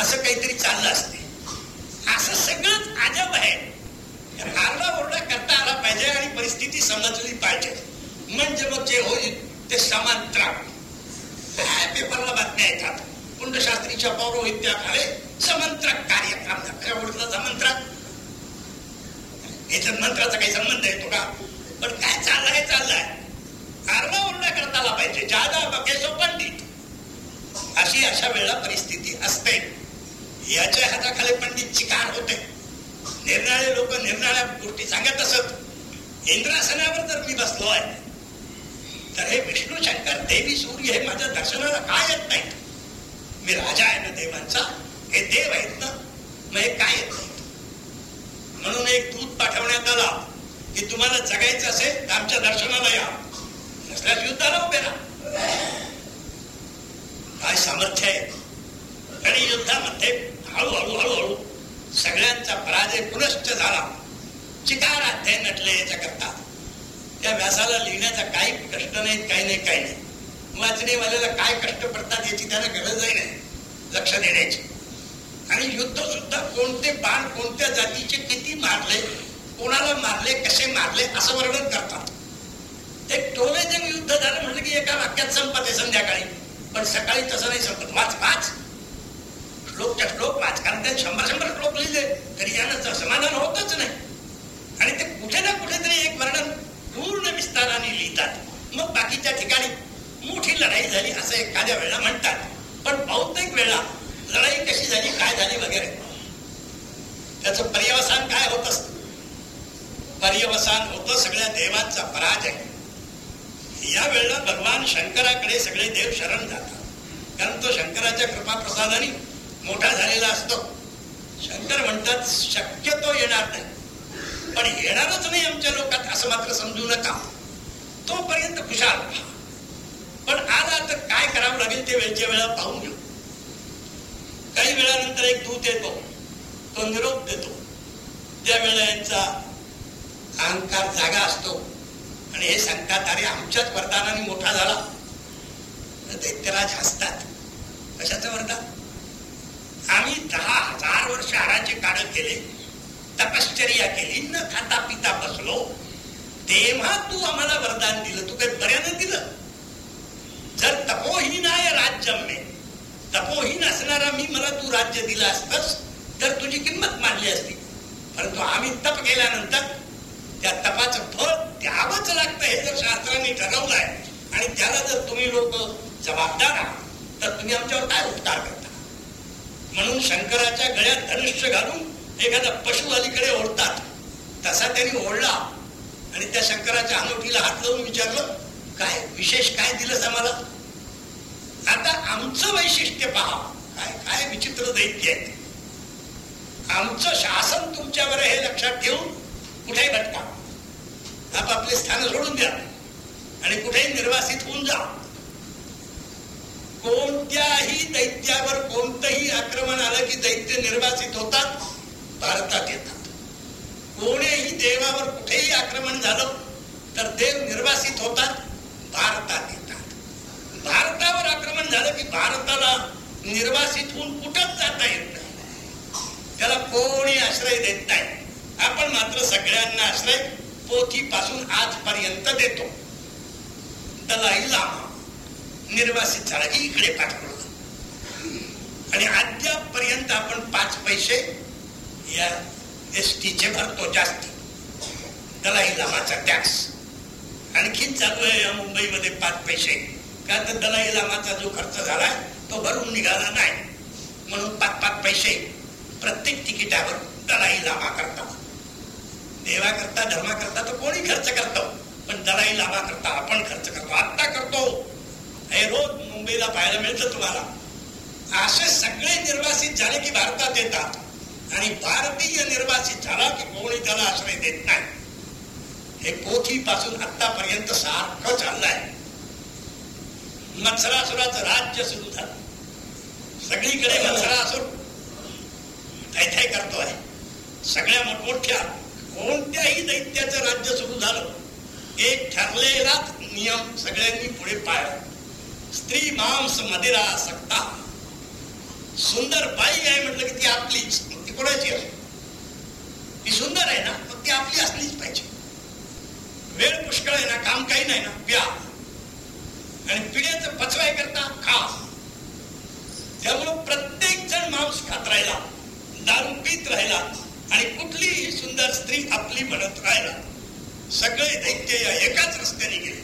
असं काहीतरी चाललं असते. असं सगळंच अजब आहे. आरडा ओरडा करता आला पाहिजे आणि परिस्थिती समजली पाहिजे. म्हणजे मग जे होईल ते समांतराव पेपरला बातम्या येतात? कुंडशास्त्रीच्या पौरोहित्याखाली समंत्रक कार्यक्रम. ओळखला समंत्रक याच्यात मंत्राचा काही संबंध येतो का? पण काय चाललंय चाललंय? आरडा ओरडा करता आला पाहिजे. जादा बकेसो पंडित अशी अशा वेळेला परिस्थिती याच्या हाताखाली पंडित चिकार होते. निर्णाळे लोक निर्णाळ्या गोष्टी सांगत असत. इंद्रासनावर जर मी बसलो आहे तर हे विष्णू शंकर देवी सूर्य हे माझ्या दर्शनाला काय येत नाही मी राजा आहे ना देवांचा हे देव आहेत ना मग हे काय येत नाही म्हणून एक दूत पाठवण्यात आला की तुम्हाला जगायचं असेल तर आमच्या दर्शनाला या. नसल्यास युद्धाला उभे राहा. काय सामर्थ्य आहे? आणि युद्धामध्ये हळूहळू हळूहळू सगळ्यांचा पराजय पुनश्च झाला. चिकार अध्याय नटले याच्या करता त्या व्यासाला लिहिण्याचा काही कष्ट नाही काही नाही काही नाही. वाचनेवाल्याला काय कष्ट पडतात याची त्याला गरजही नाही लक्ष देण्याची. आणि युद्ध सुद्धा कोणते बाण कोणत्या जातीचे किती मारले कोणाला मारले कसे मारले असं वर्णन करतात. एक टोलेजन युद्ध झालं म्हटलं की एका वाक्यात संपत आहे संध्याकाळी. पण सकाळी तसं नाही संपत. वाच वाच. श्लोकच्या श्लोक वाच कारण शंभर शंभर श्लोक लिहिले तरी यानं समाधान होतच नाही. आणि ते कुठे ना कुठेतरी एक वर्णन पूर्ण विस्ताराने लिहितात. मग बाकीच्या ठिकाणी मोठी लढाई झाली असं एखाद्या वेळेला म्हणतात. पण बहुतेक वेळा लढाई कशी झाली काय झाली वगैरे त्याच पर्यवसान काय होत? असत पर्यवसान होत सगळ्या देवांचा पराजय. या वेळेला भगवान शंकराकडे सगळे देव शरण जातात. कारण तो शंकराच्या कृपा प्रसादाने मोठा झालेला असतो. शंकर म्हणतात शक्यतो येणार नाही. पण येणारच नाही आमच्या लोकात असं मात्र समजू नका. तोपर्यंत खुशाल पण आज आता काय करावं लागेल ते वेळच्या वेळा पाहून घेऊ. काही वेळानंतर एक दूत येतो. तो निरोप देतो. त्यावेळेला यांचा अहंकार जागा असतो. आणि हे सांगतात अरे आमच्याच वरदानाने मोठा झाला. दैत्यराज हसतात कशाचं वरदान? आम्ही दहा हजार वर्ष आराचे काढ केले तपश्चर्या केली न खाता पिता बसलो. तेव्हा तू आम्हाला वरदान दिलं तू काही बऱ्यानं दिलं. जर तपोहीन आहे राज्य मे तपोहीन असणारा मी मला तू राज्य दिलं असतस तर तुझी किंमत मानली असती. परंतु आम्ही तप केल्यानंतर त्या तपाचं फळ द्यावंच लागतं हे जर शास्त्राने ठरवलंय. आणि त्याला जर तुम्ही लोक जबाबदार आहात तर तुम्ही आमच्यावर काय उपकार करता? म्हणून शंकराच्या गळ्यात धनुष्य घालून एखादा पशु अलीकडे ओढतात. तसा त्यांनी ओढला. आणि त्या शंकराच्या अनोठीला हात लावून विचारलं काय विशेष काय दिलंस आम्हाला? आता आमचं वैशिष्ट्य पहा. काय काय विचित्र दैत्य आहे. आमचं शासन तुमच्यावर हे लक्षात ठेवून कुठेही भटका. आपापले स्थान सोडून द्या. आणि कुठेही निर्वासित होऊन जा. कोणत्याही दैत्यावर कोणतंही आक्रमण आलं की दैत्य निर्वासित होतात भारतात येतात. कोणीही देवावर कुठेही आक्रमण झालं तर देव निर्वासित होतात भारतात येतात. भारतावर आक्रमण झालं की भारताला निर्वासित होऊन कुठंच जाता येत नाही. त्याला कोणी आश्रय देत नाही. आपण मात्र सगळ्यांना आश्रय पोथीपासून आजपर्यंत देतो. Dalai Lama. निर्वासित झाला की इकडे पाठवलं आणि अद्यापर्यंत आपण पाच पैसे या एस टीचे भरतो जास्ती. दलाई लामाचा टॅक्स आणखीन चालू आहे या मुंबईमध्ये पाच पैसे. का तर दलाई लामाचा जो खर्च झालाय तो भरून निघाला नाही. म्हणून पाच पाच पैसे प्रत्येक तिकिटावर दलाई लामा करता. देवा करता धर्मा करता तर कोणी खर्च करतो पण दलाई लामा करता आपण खर्च करतो. आत्ता करतो. हे रोज मुंबईला पाहायला मिळतं तुम्हाला. असे सगळे निर्वासित झाले की भारतात येतात. आणि भारतीय निर्वासित झाला की कोणी त्याला आश्रय देत नाही. हे पोथीपासून आतापर्यंत सारखं चाललंय. मत्सरासुराचं राज्य सुरू झालं. सगळीकडे मत्सरासुर थैथाय करतोय. सगळ्या मोठमोठ्या कोणत्याही दैत्याचं राज्य सुरू झालं. एक ठरलेलाच नियम सगळ्यांनी पुढे पाळला. स्त्री मांस मदिरा सकता. सुंदर बाई आहे म्हटलं की ती आपलीच ती कोणाची आहे? ती सुंदर आहे ना मग ती आपली असलीच पाहिजे. वेळ पुष्कळ आहे ना काम काही नाही ना प्या आणि पिढ्याचं पचवाय करता खा. त्यामुळं प्रत्येक जण मांस खात राहिला दारू पीत राहिला आणि कुठलीही सुंदर स्त्री आपली म्हणत राहिला. सगळे दैत्य या एकाच रस्त्याने गेले.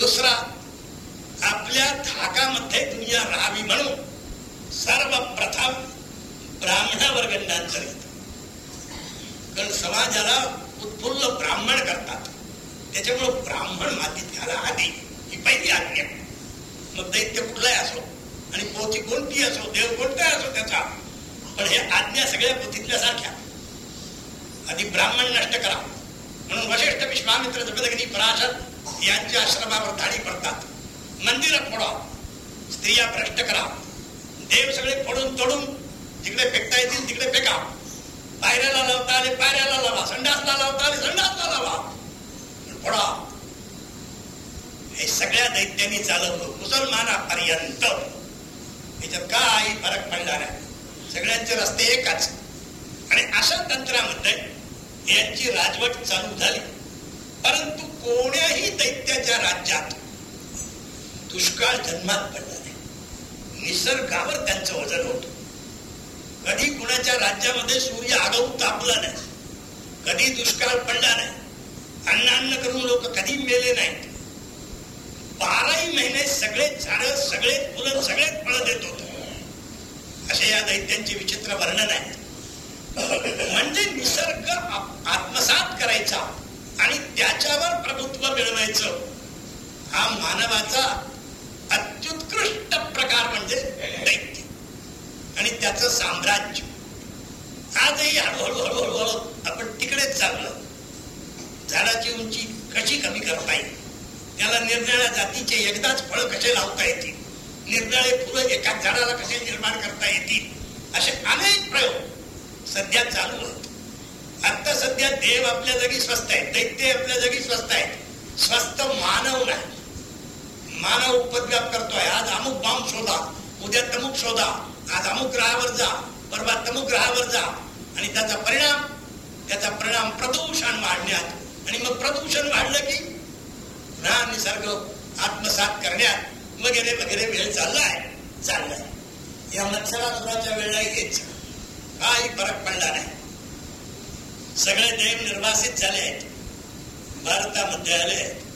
दुसरा आपल्या थाकामध्ये दुनिया राहावी म्हणून सर्वप्रथम ब्राह्मणावर गंडांतर येत कारण समाजाला उत्फुल्ल ब्राह्मण करतात. त्याच्यामुळं ब्राह्मण मातीत घाला आधी ही पहिली आज्ञा. मग दैत्य कुठलाही असो आणि पोथी कोणती असो देव कोणताही असो त्याचा. पण हे आज्ञा सगळ्या पोथीतल्या सारख्या आधी ब्राह्मण नष्ट करा. म्हणून वशिष्ठ विश्वामित्र जगदगिनी पराशर यांच्या आश्रमावर धाडी पडतात. मंदिर फोडा स्त्रिया भ्रष्ट करा. देव सगळे फोडून तोडून जिकडे फेकता येतील तिकडे फेका. पायऱ्याला लावता आले पायऱ्याला लावा. संडासला लावता आले संडासला लावा. फोडा. हे सगळ्या दैत्यांनी चालवलं. मुसलमानापर्यंत. याच्यात काही फरक पडला नाही सगळ्यांचे रस्ते एकच. आणि अशा तंत्रामध्ये यांची राजवट चालू झाली. परंतु कोण्याही दैत्याच्या राज्यात दुष्काळ जन्मात पडला नाही. निसर्गावर त्यांचं वजन होत. कधी कुणाच्या राज्यामध्ये सूर्य आगाऊन तापला नाही. कधी दुष्काळ पडला नाही. अन्न अन्न करून लोक कधी मेले नाहीत. बाराही महिने सगळे झाड सगळे फुलं सगळेच फळं देत होत. असे या दैत्यांचे विचित्र वर्णन आहे. म्हणजे निसर्ग आत्मसात करायचा आणि त्याच्यावर प्रभुत्व मिळवायचं. हा मानवाचा अत्युत्कृष्ट प्रकार म्हणजे दैत्य. आणि त्याचं साम्राज्य. आजही हळूहळू हळूहळू हळू आपण तिकडेच चाललो. झाडाची उंची कशी कमी करता येईल? त्याला निर्णया जातीचे एकदाच फळ कसे लावता येतील? निरनिळे फुलं एका झाडाला कसे निर्माण करता येतील? असे अनेक प्रयोग सध्या चालू होत आता सध्या देव आपल्या जागी स्वस्त आहेत. दैत्य आपल्या जागी स्वस्त आहेत. स्वस्त मानव नाही. मानव उपद्व्याप करतोय. आज अमुक बॉम्ब शोधा. उद्या तमुक शोधा. आज अमुक ग्रहावर जा. परवा तमुक ग्रहावर जा. आणि त्याचा परिणाम त्याचा परिणाम प्रदूषण वाढण्यात. आणि मग प्रदूषण वाढलं की पुन्हा निसर्ग आत्मसात करण्यात वगैरे वगैरे वेळ चाललाय. चाललाय. या मत्सरासुराच्या वेळेला हेच. काही फरक पडला नाही. सगळे देव निर्वासित झाले आहेत. भारतामध्ये आले आहेत.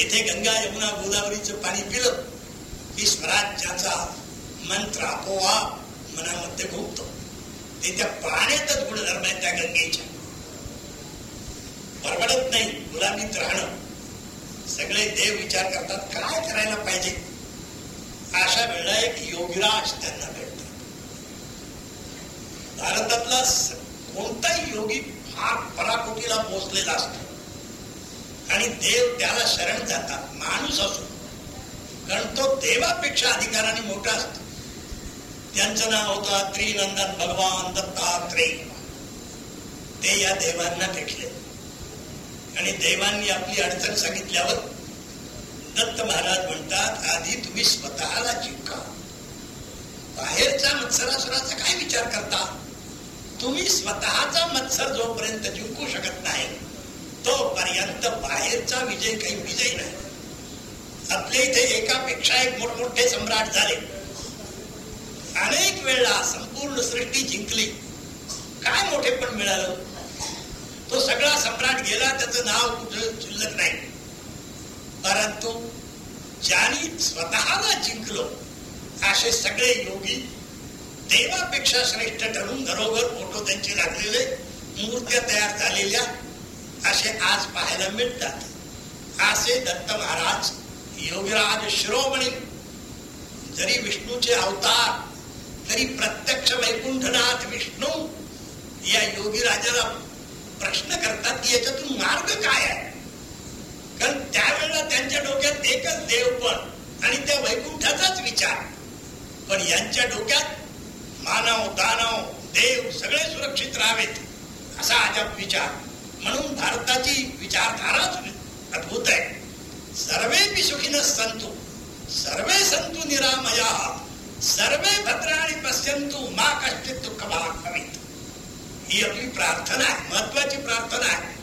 इथे गंगा यमुना गोदावरीचं पाणी पिलं की स्वराज्याचा मंत्र आपोआप मनामध्ये भोगतो. ते त्या पाण्यातच गुणधर्म आहे त्या गंगेच्या. परवडत नाही गुलामीत राहणं. सगळे देव विचार करतात काय करायला पाहिजे? अशा वेळेला एक योगीराज त्यांना भेटतो. भारतातला कोणताही योगी फार पराकोटीला पोहोचलेला असतो. आणि देव त्याला शरण जातात. माणूस असो. कारण तो देवापेक्षा अधिकाराने मोठा असतो. त्यांचं नाव होतं त्रिनंदन भगवान दत्तात्रेय. ते या देवांना भेटले. आणि देवांनी आपली अडचण सांगितल्यावर दत्त महाराज म्हणतात आधी तुम्ही स्वतःला जिंका. बाहेरच्या मत्सरासुराचा काय विचार करता? तुम्ही स्वतःचा मत्सर जोपर्यंत जिंकू शकत नाही तोपर्यंत बाहेरचा विजय काही विजय नाही. आपल्या इथे एकापेक्षा एक मोठमोठे सम्राट झाले. अनेक वेळा संपूर्ण सृष्टी जिंकली. काय मोठे पण मिळालं. तो सगळा सम्राट गेला त्याचं नाव कुठं शिल्लक नाही. परंतु ज्यानी स्वतःला जिंकलो असे सगळे योगी देवापेक्षा श्रेष्ठ ठरून घरोघर फोटो त्यांचे लागलेले मूर्त्या तयार झालेल्या असे आज पाहायला मिळतात. असे दत्त महाराज योगीराज शिरोमणी. जरी विष्णूचे अवतार तरी प्रत्यक्ष वैकुंठनाथ विष्णू या योगीराजाला प्रश्न करतात की याच्यातून मार्ग काय आहे? कारण त्यावेळेला त्यांच्या डोक्यात एकच देव पण आणि त्या वैकुंठाचाच विचार. पण यांच्या डोक्यात मानव दानव देव सगळे सुरक्षित राहावेत असा अजब विचार. म्हणून भारताची विचारधाराच अद्भुत आहे. सर्वे सुखीन संतु सर्वे संतु निरामया सर्वे भद्राणी पश्यंतु मा कष्टित दुःख भाग ही आपली प्रार्थना आहे महत्वाची प्रार्थना आहे.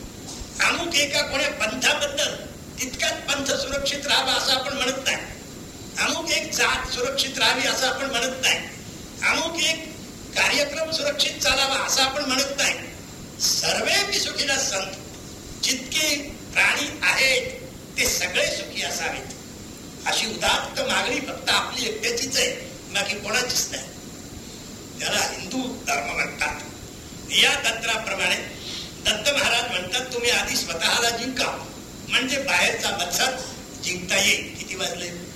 अमुक एका कोण्या पंथाबद्दल तितकाच पंथ सुरक्षित राहावा असं आपण म्हणत नाही. अमुक एक जात सुरक्षित राहावी असं आपण म्हणत नाही. अमुक एक कार्यक्रम सुरक्षित चालावा असं आपण म्हणत नाही. सर्वे सुखीला संत. जितके प्राणी आहेत ते सगळे सुखी असावेत. अशी उदात्त मागणी फक्त आपली एकट्याचीच आहे बाकी कोणाचीच नाही. त्याला हिंदू धर्म म्हणतात. या तंत्राप्रमाणे दत्त महाराज म्हणतात तुम्ही आधी स्वतःला जिंका. म्हणजे बाहेरचा मत्सर जिंकता येईल. किती वाजले?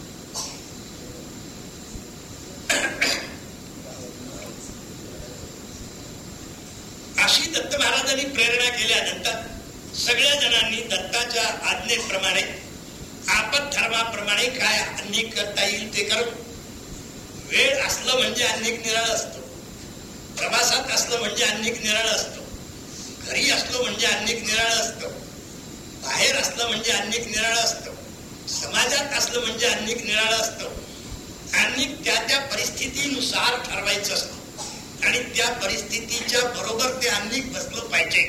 अशी दत्त महाराजांनी प्रेरणा केल्यानंतर सगळ्या जणांनी दत्ताच्या आज्ञेप्रमाणे आपत धर्माप्रमाणे काय अन्य करता येईल ते करू वेळ असलं म्हणजे अनेक निराळ असतो. प्रवासात असलं म्हणजे अनेक निराळ असतो. घरी असलो म्हणजे अनेक निराळ असतो. बाहेर असलं म्हणजे अनेक निराळ असतो. समाजात असलं म्हणजे अनेक निराळ असतो. आणि त्या त्या परिस्थितीनुसार ठरवायचं असतं. आणि त्या परिस्थितीच्या बरोबर ते अनेक बसलं पाहिजे.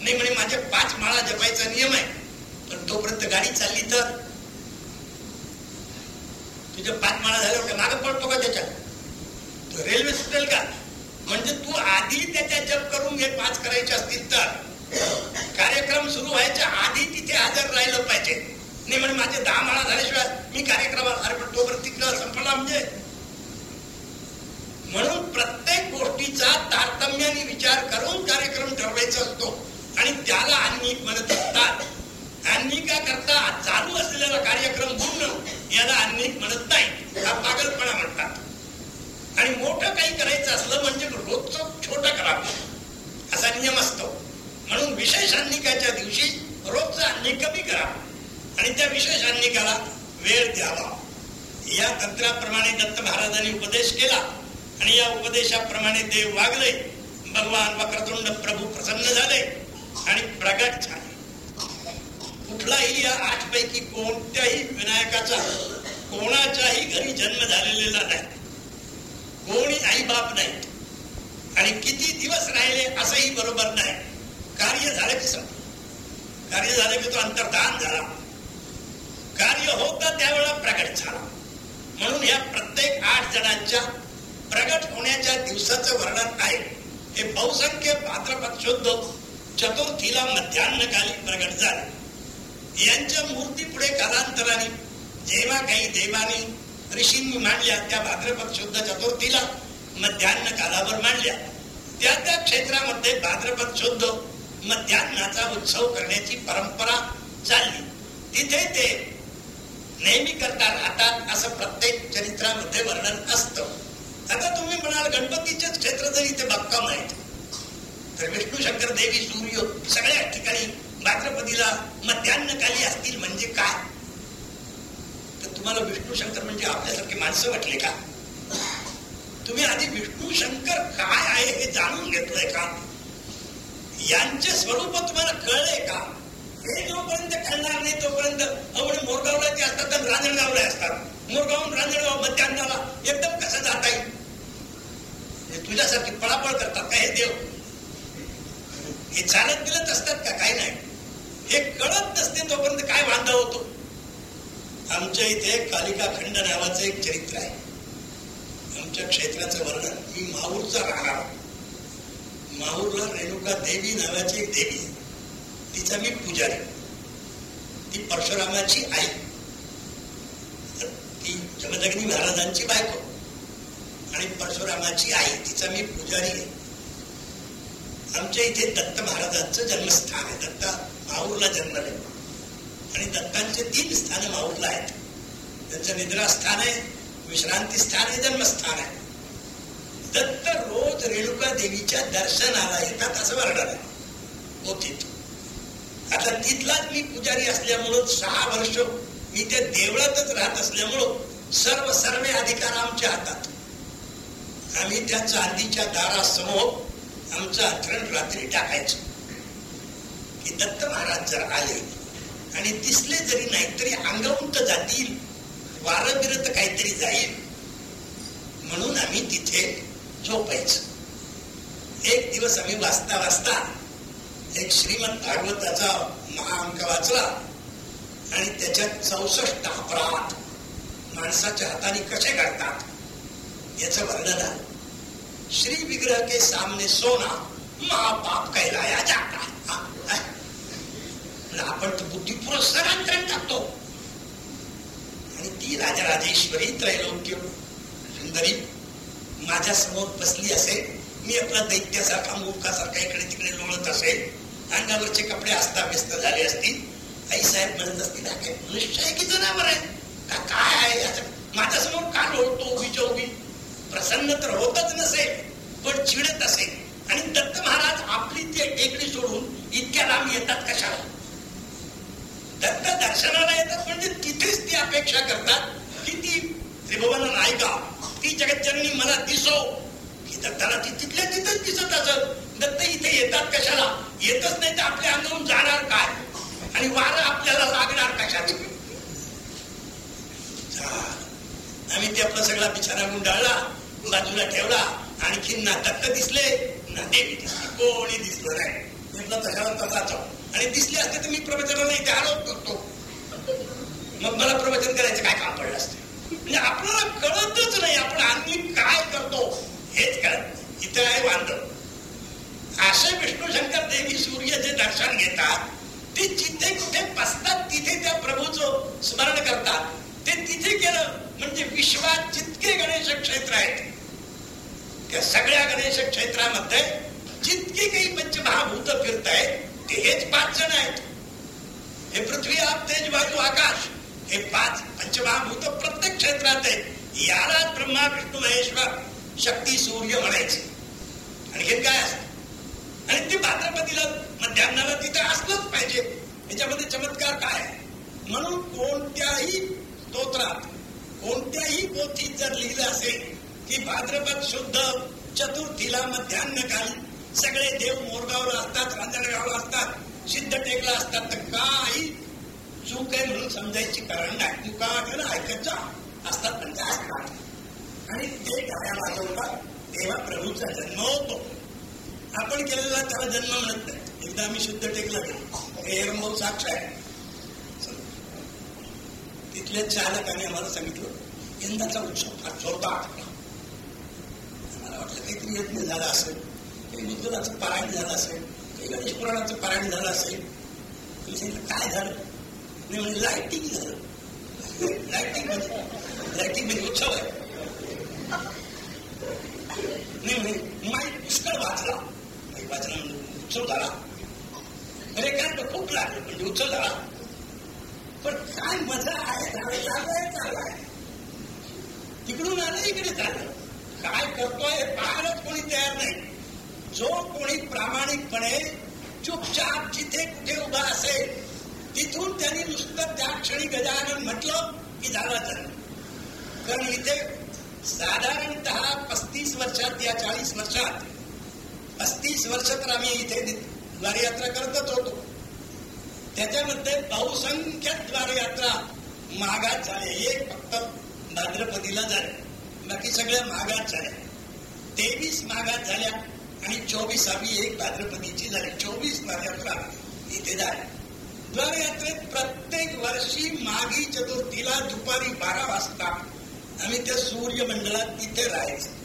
नाही म्हणे माझ्या पाच माळा जपायचा नियम आहे. पण तोपर्यंत गाडी चालली तर? तुझ्या पाच माळा झाल्यावर माग पडतो का त्याच्यात? रेल्वे सुटेल का? म्हणजे तू आधी त्याच्या जप करून हे पाच करायचे असतील तर? कार्यक्रम सुरू व्हायच्या आधी तिथे हजर राहिलं पाहिजे. नाही म्हणजे माझे दहा माळा झाल्याशिवाय मी कार्यक्रमाला अरे पण तोपर्यंत तिकडं संपला म्हणजे? म्हणून प्रत्येक गोष्टीचा तारतम्याने विचार करून कार्यक्रम ठरवायचा असतो. आणि त्याला आण्विक म्हणत असतात आण्विका करता चालू असलेला कार्यक्रम पूर्ण याला आण्विक म्हणत नाही हा पागलपणा म्हणतात. आणि मोठं काही करायचं असलं म्हणजे रोजचं छोटं करावं. असा नियम असतो. म्हणून विशेष अन्निकाच्या दिवशी रोजचं अन्य कमी करावं आणि त्या विशेष अन्निकाला वेळ द्यावा. या तंत्राप्रमाणे दत्त महाराजांनी उपदेश केला. आणि या उपदेशाप्रमाणे देव वागले. भगवान वक्रतुंड प्रभू प्रसन्न झाले आणि प्रगट झाले. कुठलाही या आठ पैकी कोणत्याही विनायकाचा कोणाच्याही घरी जन्म झालेला नाही. कोणी आई बाप नाही. आणि किती दिवस राहिले असंही बरोबर नाही. कार्य झालं की संपलं. कार्य झालं की तो अंतर्धान झाला. कार्य होतं त्यावेळेला प्रगट झाला. म्हणून या प्रत्येक आठ जणांच्या प्रगट होण्याच्या दिवसाचं वर्णन आहे. हे बहुसंख्य भाद्रपद शुद्ध चतुर्थीला मध्यान्हकाली प्रगट झाले. यांच्या मूर्ती पुढे कालांतराने जेव्हा काही देवानी ऋषींनी मांडल्या त्या भाद्रपद शुद्ध चतुर्थीला मध्यान्ह कालावर मांडल्या. त्या त्या क्षेत्रामध्ये भाद्रपद शुद्ध मध्यान्हाचा उत्सव करण्याची परंपरा चालली. तिथे ते नेहमी करता राहतात असं प्रत्येक चरित्रामध्ये वर्णन असतं. आता तुम्ही म्हणाल गणपतीचेच क्षेत्र जरी ते बागकाम आहेत तर विष्णू शंकर देवी सूर्य सगळ्या ठिकाणी भाद्रपदीला मध्यान्हकाली असतील म्हणजे काय? तर तुम्हाला विष्णू शंकर म्हणजे आपल्यासारखे माणसं वाटले का? तुम्ही आधी विष्णू शंकर काय आहे हे जाणून घेतलंय का? यांचे स्वरूप तुम्हाला कळले का? हे जोपर्यंत कळणार नाही तोपर्यंत आपण मोरगावला ते असतात तर रांजणगावला असतात. मोरगाव रांजणगाव मध्यान्हाला एकदम कसं जाता येईल? तुझ्यासारखी पळापळ करतात का हे देव? हे चालत बिलत असतात का? काही नाही. हे कळत नसते तोपर्यंत काय वांधा होतो? आमच्या इथे कालिका खंड नावाचं एक चरित्र आहे. आमच्या क्षेत्राचं वर्णन मी माहूरचा राहणार. माहूरला रेणुका देवी नावाची एक देवी तिचा मी पुजारी. ती परशुरामाची आई. ती जगदग्नी महाराजांची बायको. आणि परशुरामाची आई तिचा मी पुजारी आहे. आमच्या इथे दत्त महाराजांचं जन्मस्थान आहे. दत्ता माहूरला जन्मले. आणि दत्तांचे तीन स्थान माहूरला आहेत. त्यांचं निद्रास्थान आहे विश्रांती स्थान आहे जन्मस्थान आहे. दत्त रोज रेणुका देवीच्या दर्शनाला येतात असं वर्णन आहे. होती आता तिथलाच मी पुजारी असल्यामुळं सहा वर्ष मी त्या देवळातच राहत असल्यामुळं सर्व सर्वे अधिकार आमच्या हातात. आम्ही त्या चांदीच्या दारासमोर आमचं अथरण रात्री टाकायचो. की दत्त महाराज जर आले आणि दिसले जरी नाही तरी अंगावून जातील वारं बिरत काहीतरी जाईल म्हणून आम्ही तिथे झोपायचो. एक दिवस आम्ही वाचता वाचता एक श्रीमंत भागवताचा महाअंक वाचला. आणि त्याच्यात चौसष्ट अपराध माणसाच्या हाताने कसे घडतात याच वर्णन आहे. श्री विग्रह के सामने सोना महापाप कैलाया जाता आपण तर बुद्धी टाकतो आणि ती राजराजेश्वरी त्रैलोक्य सुंदरी माझ्यासमोर बसली असेल मी आपला दैत्यासारखा मूर्खासारखा इकडे तिकडे लोळत असेल अंगावरचे कपडे अस्ताव्यस्त झाले असतील आई साहेब म्हणत असतील काय मनुष्य आहे की जनावर आहे? का काय आहे? याचं माझ्यासमोर का लोळतो उभीच्या उभी प्रसन्न तर होतच नसेल पण चिडत असेल. आणि दत्त महाराज आपली ती टेकडी सोडून इतक्या लांब येतात कशाला? दत्त दर्शनाला येतात म्हणजे तिथेच ती अपेक्षा करतात की ती त्रिभुवन नायिका ती जगतजननी मला दिसो. की दत्ताला ती तिथल्या तिथेच दिसत असत दत्त इथे येतात कशाला? येतच नाही तर आपल्या अंगावरून जाणार काय? आणि वारं आपल्याला लागणार कशात आम्ही ते आपला सगळा बिचारा गुंडाळला बाजूला ठेवला आणखी ना दत्त दिसले. ना देवी दिसली. कोणी दिसलं नाही. म्हटलं तशावर तसाच आणि दिसले असते तर मी प्रवचनाला इथे आरोप करतो. मग मला प्रवचन करायचं काय काम पडलं असतं? म्हणजे आपल्याला कळतच नाही आपण आणखी काय करतो. हेच कळत इथं आहे वांद. असे विष्णू शंकर देवी सूर्य जे दर्शन घेतात ते जिथे कुठे बसतात तिथे त्या प्रभूचं स्मरण करतात. ते तिथे केलं म्हणजे विश्वात जितके गणेश क्षेत्र आहेत त्या सगळ्या गणेश क्षेत्रामध्ये जितके काही पंचमहाभूत फिरत आहेत ते हेच पाच जण आहेत. हे पृथ्वी आप तेज वायू आकाश हे पाच पंचमहाभूत प्रत्येक क्षेत्रात आहेत. यालाच ब्रह्मा विष्णू महेश्वर शक्ती सूर्य म्हणायचे. आणि हे काय असत? आणि ते भाद्रपदीला मध्यान्हाला तिथे असलंच पाहिजे. याच्यामध्ये चमत्कार काय? म्हणून कोणत्याही स्तोत्रात कोणत्याही पोथीत जर लिहिलं असेल की भाद्रपद शुद्ध चतुर्थीला मध्यान्ह काली सगळे देव मोरगावला असतात रांजणगावला असतात सिद्ध टेकला असतात तर काही चूक आहे म्हणून समजायची कारण नाही. तू का वाटलं ना ऐकत असतात पण असतात? आणि ते गाया वाजवतात तेव्हा प्रभूचा जन्म होतो. आपण केलेला त्याला जन्म म्हणत नाही. एकदा आम्ही शुद्ध टेकला गेलो हे साक्ष आहे. तिथल्या चालकाने आम्हाला सांगितलं यंदाचा उत्सव फार जोरदार मला वाटलं काहीतरी यज्ञ झाला असेल काही मुद्दलाचं पारायण झालं असेल काही गणेश पुराणाचं पारायण झालं असेल. तुम्ही सांगितलं काय झालं? मी म्हणजे लाईटिंग झालं. लाईटिंग म्हणजे लाईटिंग म्हणजे उत्सव आहे. नाही म्हणजे माईक पुष्कळ वाचला. माईक वाचला उत्सव झाला अरे काय खूप लागलं म्हणजे उत्सव झाला पण काय मजा आहे झाडे लागलाय चाललाय. तिकडून आलं इकडे चाललं. काय करतोय पाहायलाच कोणी तयार नाही. जो कोणी प्रामाणिकपणे चुपचाप जिथे कुठे उभा असेल तिथून त्यांनी नुसतं त्या क्षणी गजानन म्हटलं की झालं तर. कारण इथे साधारणत पस्तीस वर्षात या चाळीस वर्षात पस्तीस वर्ष तर आम्ही इथे द्वारयात्रा करतच होतो. त्याच्यामध्ये बहुसंख्य द्वारयात्रा महागात झाले. एक फक्त भाद्रपदीला झाले. बाकी सगळ्या मागात झाल्या. तेवीस महागात झाल्या आणि चोवीस आम्ही एक भाद्रपदीची झाली. चोवीस द्वारयात्रा इथे झाल्या द्वारयात्रेत प्रत्येक वर्षी मागी चतुर्थीला दुपारी बारा वाजता आम्ही त्या सूर्यमंडळात तिथे राहायचो.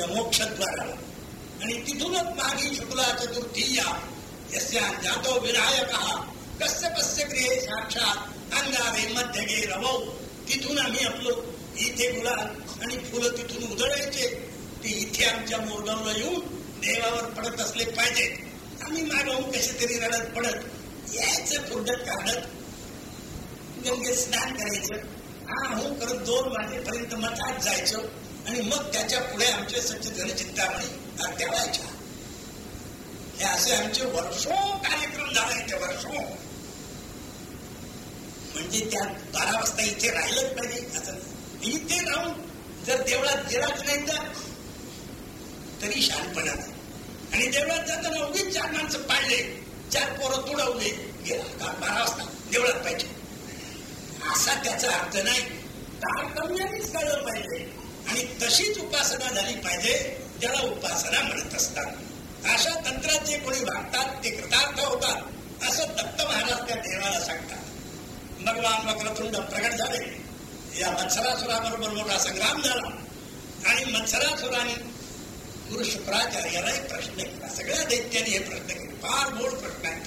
त्या मोक्षद्वाराला आणि तिथूनच मागी शुक्ला चतुर्थी या. यस्या जातो विनायक. कस्य कस्य क्रिये साक्षात अंगारे मध्यगे रवौ तिथून आम्ही आपलो इथे गुलाल आणि फुलं तिथून उधळायचे. ते इथे आमच्या मोरगावला येऊन देवावर पडत असले पाहिजेत आम्ही मागवून कसे तरी रडत पडत यायचं फुडत काढत गंगेत स्नान करायचं. हा हो करत दोन वाजेपर्यंत मठात जायचं. आणि मग त्याच्या पुढे आमचे सच्चिधन चिंतामणी आरत्या हे असे आमचे वर्षो कार्यक्रम झाले ते वर्षो. म्हणजे त्या बारा वाजता इथे राहिलंच पाहिजे. असं इथे राहून जर देवळात गेलाच नाही तर तरी शानपणा आणि देवळात जाताना उगीच चार माणसं पाळले चार पोरं तुडवले गेला. का? बारा वाजता देवळात पाहिजे. असा त्याचा अर्थ नाही. तारतम्यानेच कळलं पाहिजे. आणि तशीच उपासना झाली पाहिजे ज्याला उपासना म्हणत असतात. अशा तंत्रात जे कोणी वागतात ते कृतार्थ होतात. असं दत्त महाराज त्या देवाला सांगतात. भगवान वक्रतुंड प्रगट झाले. या मत्सरासुराबरोबर मोठा संग्राम झाला. आणि मत्सरासुराने गुरु शुक्राचार्याला एक प्रश्न केला. सगळ्या दैत्याने हे प्रश्न केले. फार मोड प्रश्न आहे.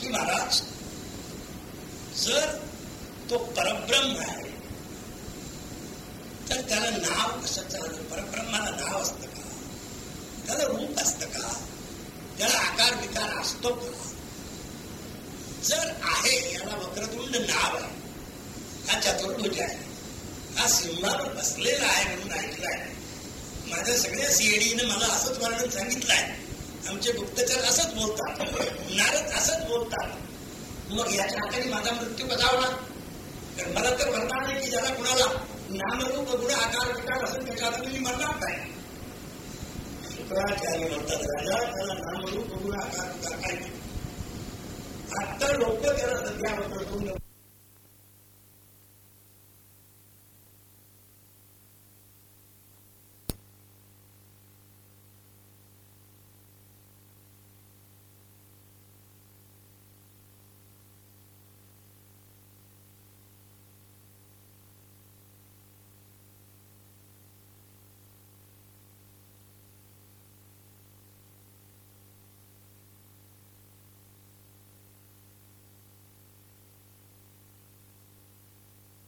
की महाराज जर तो परब्रह्म आहे तर त्याला नाव कसं चाललं परब्रह्माला नाव असतं का? त्याला रूप असतं का? त्याला आकार विकार असतो का? जर आहे याला वक्रतुंड नाव आहे. हा चतुर्भुज आहे. हा सिंहावर बसलेला आहे म्हणून ऐकलाय माझ्या सगळ्या सीएडीनं मला असंच वर्णन सांगितलंय आमचे गुप्तचर असंच बोलतात. नारद असंच बोलतात. मग याच्या हाताने माझा मृत्यू कसा तर मला तर वर्णन नाही की ज्याला कुणाला. नामरूप गुण आकार विकार असून त्याच्या तुम्ही म्हणणार काय शुक्राचार्य म्हणतात राजा त्याला नामरूप गुण आकार विकार काय आता लोक त्याला सध्या होतं